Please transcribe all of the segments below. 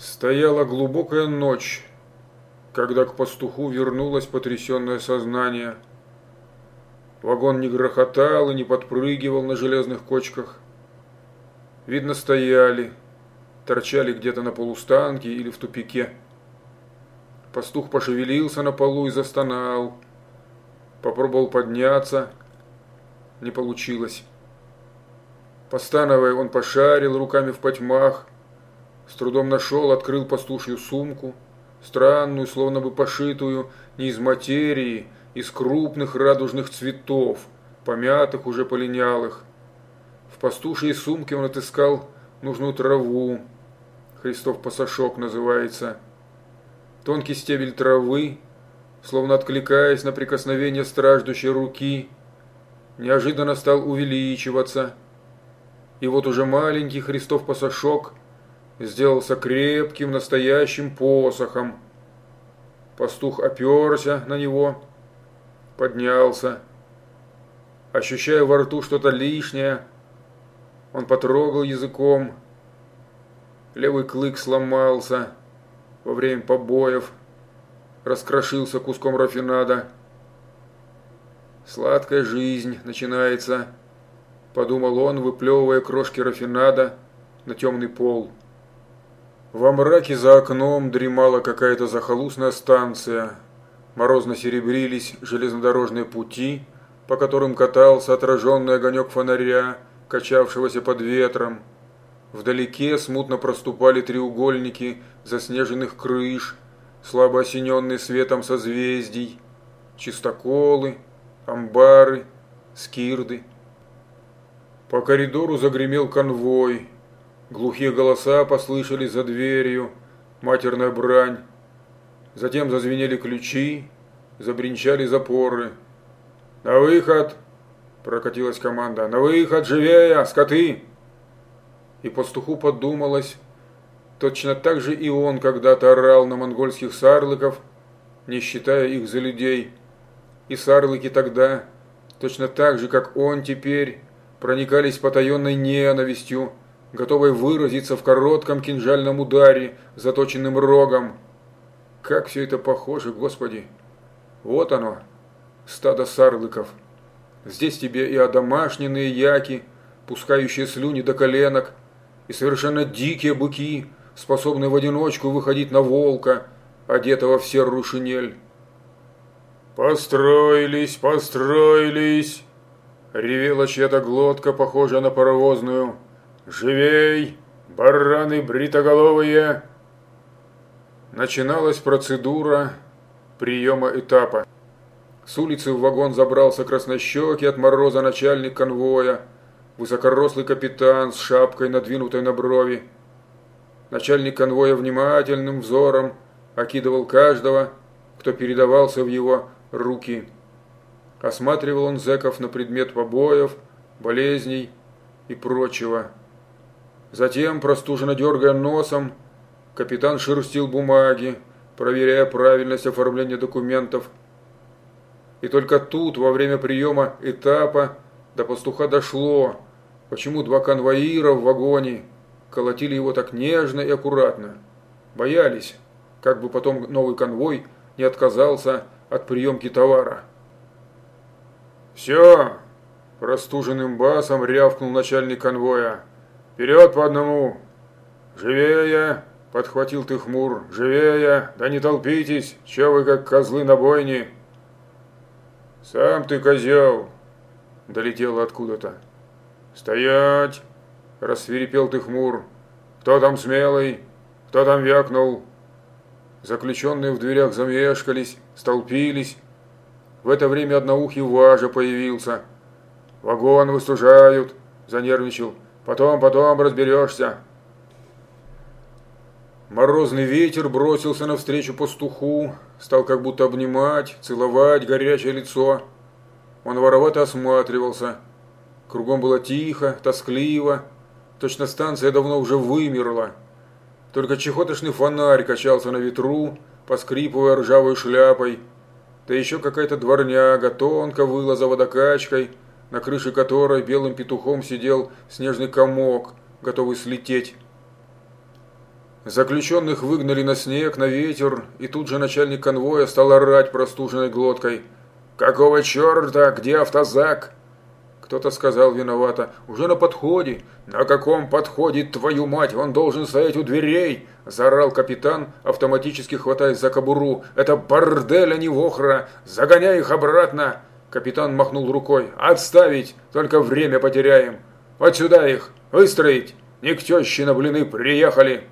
Стояла глубокая ночь, когда к пастуху вернулось потрясенное сознание. Вагон не грохотал и не подпрыгивал на железных кочках. Видно, стояли, торчали где-то на полустанке или в тупике. Пастух пошевелился на полу и застонал. Попробовал подняться. Не получилось. Постановая, он пошарил руками в потьмах, с трудом нашел, открыл пастушью сумку, странную, словно бы пошитую не из материи, из крупных радужных цветов, помятых, уже полинялых. В пастушьей сумке он отыскал нужную траву, Христов пасашок называется, тонкий стебель травы, словно откликаясь на прикосновение страждущей руки, неожиданно стал увеличиваться. И вот уже маленький Христов пасашок сделался крепким настоящим посохом. Пастух оперся на него, поднялся. Ощущая во рту что-то лишнее, он потрогал языком. Левый клык сломался во время побоев, раскрошился куском рафинада. «Сладкая жизнь начинается», – подумал он, выплевывая крошки рафинада на темный пол. Во мраке за окном дремала какая-то захолустная станция. Морозно серебрились железнодорожные пути, по которым катался отраженный огонек фонаря, качавшегося под ветром. Вдалеке смутно проступали треугольники заснеженных крыш, слабо осененные светом созвездий, чистоколы, амбары, скирды. По коридору загремел конвой, Глухие голоса послышались за дверью, матерная брань. Затем зазвенели ключи, забринчали запоры. «На выход!» – прокатилась команда. «На выход, живее, скоты!» И пастуху подумалось, точно так же и он когда-то орал на монгольских сарлыков, не считая их за людей. И сарлыки тогда, точно так же, как он теперь, проникались потаенной ненавистью, готовой выразиться в коротком кинжальном ударе, заточенным рогом. Как все это похоже, Господи! Вот оно, стадо сарлыков. Здесь тебе и одомашненные яки, пускающие слюни до коленок, и совершенно дикие быки, способные в одиночку выходить на волка, одетого в серую шинель. «Построились, построились!» Ревела чья-то глотка, похожая на паровозную. «Живей, бараны бритоголовые!» Начиналась процедура приема этапа. С улицы в вагон забрался краснощекий от мороза начальник конвоя, высокорослый капитан с шапкой, надвинутой на брови. Начальник конвоя внимательным взором окидывал каждого, кто передавался в его руки. Осматривал он зэков на предмет побоев, болезней и прочего. Затем, простуженно дергая носом, капитан шерстил бумаги, проверяя правильность оформления документов. И только тут, во время приема этапа, до пастуха дошло, почему два конвоира в вагоне колотили его так нежно и аккуратно. Боялись, как бы потом новый конвой не отказался от приемки товара. «Все!» – простуженным басом рявкнул начальник конвоя. Вперед по одному! Живее!» – подхватил ты хмур. «Живее! Да не толпитесь! Че вы как козлы на бойне?» «Сам ты козел!» – долетело откуда-то. «Стоять!» – рассверепел ты хмур. «Кто там смелый? Кто там вякнул?» Заключенные в дверях замешкались, столпились. В это время одноухий Важа появился. «Вагон выстужают!» – занервничал. Потом, потом разберешься. Морозный ветер бросился навстречу пастуху, стал как будто обнимать, целовать горячее лицо. Он воровато осматривался. Кругом было тихо, тоскливо. Точно станция давно уже вымерла. Только чехотошный фонарь качался на ветру, поскрипывая ржавой шляпой. Да еще какая-то дворняга тонко выла за водокачкой – на крыше которой белым петухом сидел снежный комок, готовый слететь. Заключенных выгнали на снег, на ветер, и тут же начальник конвоя стал орать простуженной глоткой. «Какого черта? Где автозак?» Кто-то сказал виновато. «Уже на подходе». «На каком подходе, твою мать? Он должен стоять у дверей!» Заорал капитан, автоматически хватаясь за кобуру. «Это бордель, а не вохра! Загоняй их обратно!» Капитан махнул рукой. «Отставить! Только время потеряем! Вот сюда их! Выстроить! Не к теще на блины приехали!»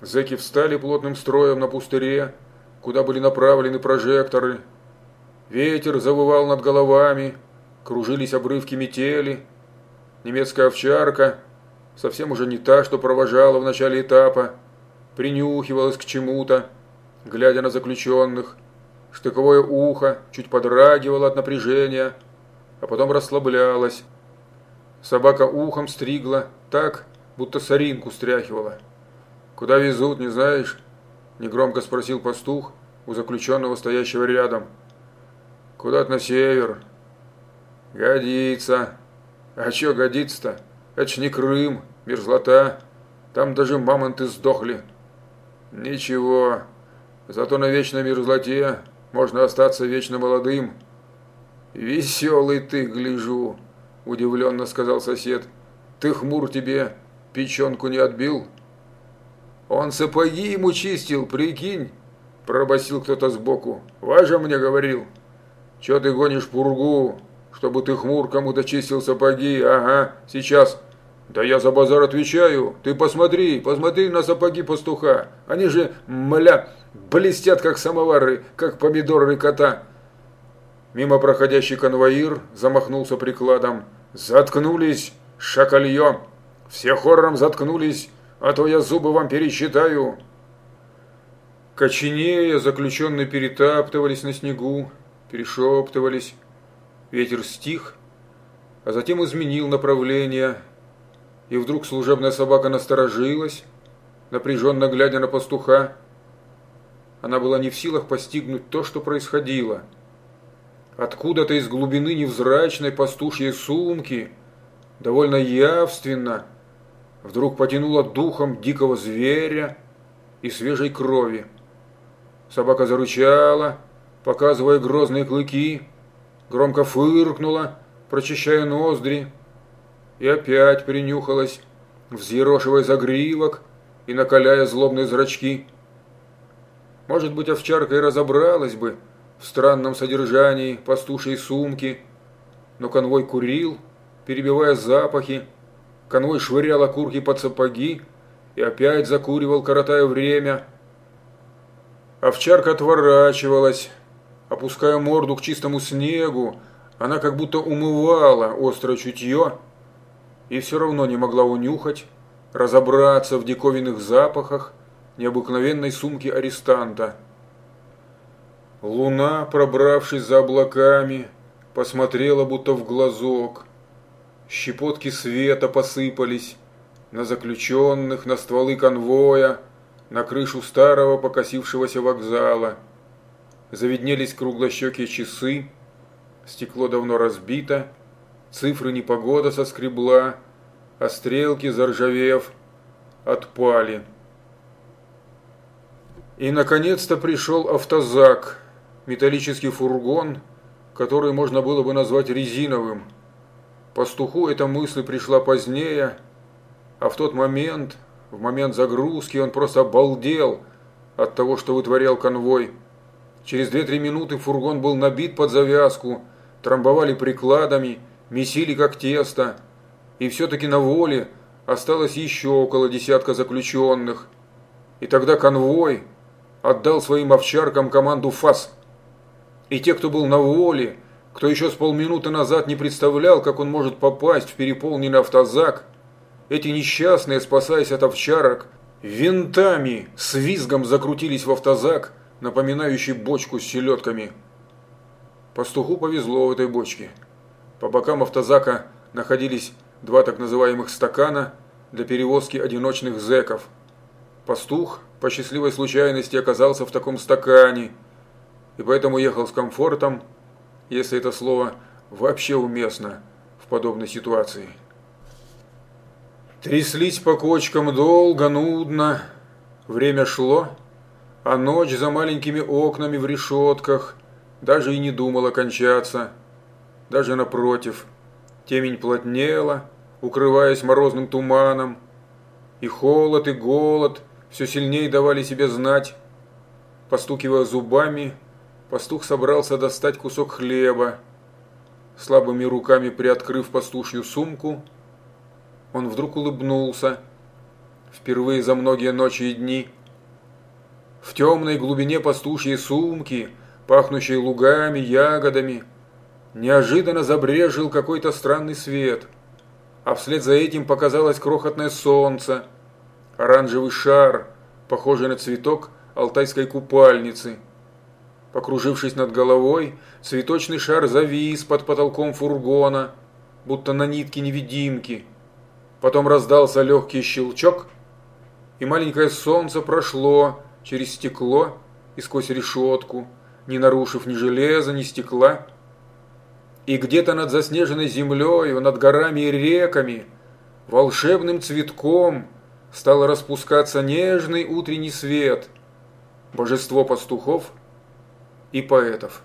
Зэки встали плотным строем на пустыре, куда были направлены прожекторы. Ветер завывал над головами, кружились обрывки метели. Немецкая овчарка, совсем уже не та, что провожала в начале этапа, принюхивалась к чему-то, глядя на заключенных. Штыковое ухо чуть подрагивало от напряжения, а потом расслаблялось. Собака ухом стригла так, будто соринку стряхивала. «Куда везут, не знаешь?» – негромко спросил пастух у заключенного, стоящего рядом. «Куда-то на север». «Годится». «А чё годится-то? Это ж не Крым, мерзлота. Там даже мамонты сдохли». «Ничего. Зато на вечной мерзлоте можно остаться вечно молодым». «Веселый ты, гляжу», – удивленно сказал сосед. «Ты хмур тебе печенку не отбил?» Он сапоги ему чистил, прикинь, пробасил кто-то сбоку. Важа мне говорил. Че ты гонишь пургу, чтобы ты хмур кому-то чистил сапоги? Ага, сейчас. Да я за базар отвечаю. Ты посмотри, посмотри на сапоги пастуха. Они же, мля, блестят как самовары, как помидоры кота. Мимо проходящий конвоир замахнулся прикладом. Заткнулись, шакалье. Все хором заткнулись а то я зубы вам пересчитаю». Коченея, заключенные перетаптывались на снегу, перешептывались. Ветер стих, а затем изменил направление, и вдруг служебная собака насторожилась, напряженно глядя на пастуха. Она была не в силах постигнуть то, что происходило. Откуда-то из глубины невзрачной пастушьей сумки, довольно явственно, вдруг потянуло духом дикого зверя и свежей крови. Собака зарычала, показывая грозные клыки, громко фыркнула, прочищая ноздри, и опять принюхалась, взъерошивая загривок и накаляя злобные зрачки. Может быть, овчарка и разобралась бы в странном содержании пастушей сумки, но конвой курил, перебивая запахи, Конвой швырял окурки под сапоги и опять закуривал, коротая время. Овчарка отворачивалась, опуская морду к чистому снегу, она как будто умывала острое чутье и все равно не могла унюхать, разобраться в диковинных запахах необыкновенной сумки арестанта. Луна, пробравшись за облаками, посмотрела будто в глазок – Щепотки света посыпались на заключенных, на стволы конвоя, на крышу старого покосившегося вокзала. Завиднелись круглощекие часы, стекло давно разбито, цифры непогода соскребла, а стрелки, заржавев, отпали. И, наконец-то, пришел автозак, металлический фургон, который можно было бы назвать резиновым – Пастуху эта мысль пришла позднее, а в тот момент, в момент загрузки, он просто обалдел от того, что вытворял конвой. Через 2-3 минуты фургон был набит под завязку, трамбовали прикладами, месили как тесто, и все-таки на воле осталось еще около десятка заключенных. И тогда конвой отдал своим овчаркам команду «ФАС». И те, кто был на воле, кто еще с полминуты назад не представлял, как он может попасть в переполненный автозак, эти несчастные, спасаясь от овчарок, винтами с визгом закрутились в автозак, напоминающий бочку с селедками. Пастуху повезло в этой бочке. По бокам автозака находились два так называемых стакана для перевозки одиночных зэков. Пастух по счастливой случайности оказался в таком стакане, и поэтому ехал с комфортом, если это слово вообще уместно в подобной ситуации. Тряслись по кочкам долго, нудно. Время шло, а ночь за маленькими окнами в решетках даже и не думала кончаться. Даже напротив, темень плотнела, укрываясь морозным туманом, и холод, и голод все сильнее давали себе знать. Постукивая зубами, пастух собрался достать кусок хлеба. Слабыми руками приоткрыв пастушью сумку, он вдруг улыбнулся. Впервые за многие ночи и дни. В темной глубине пастушьей сумки, пахнущей лугами, ягодами, неожиданно забрежил какой-то странный свет. А вслед за этим показалось крохотное солнце, оранжевый шар, похожий на цветок алтайской купальницы. Покружившись над головой, цветочный шар завис под потолком фургона, будто на нитке невидимки – Потом раздался легкий щелчок, и маленькое солнце прошло через стекло и сквозь решетку, не нарушив ни железа, ни стекла. И где-то над заснеженной землей, над горами и реками, волшебным цветком стал распускаться нежный утренний свет, божество пастухов и поэтов.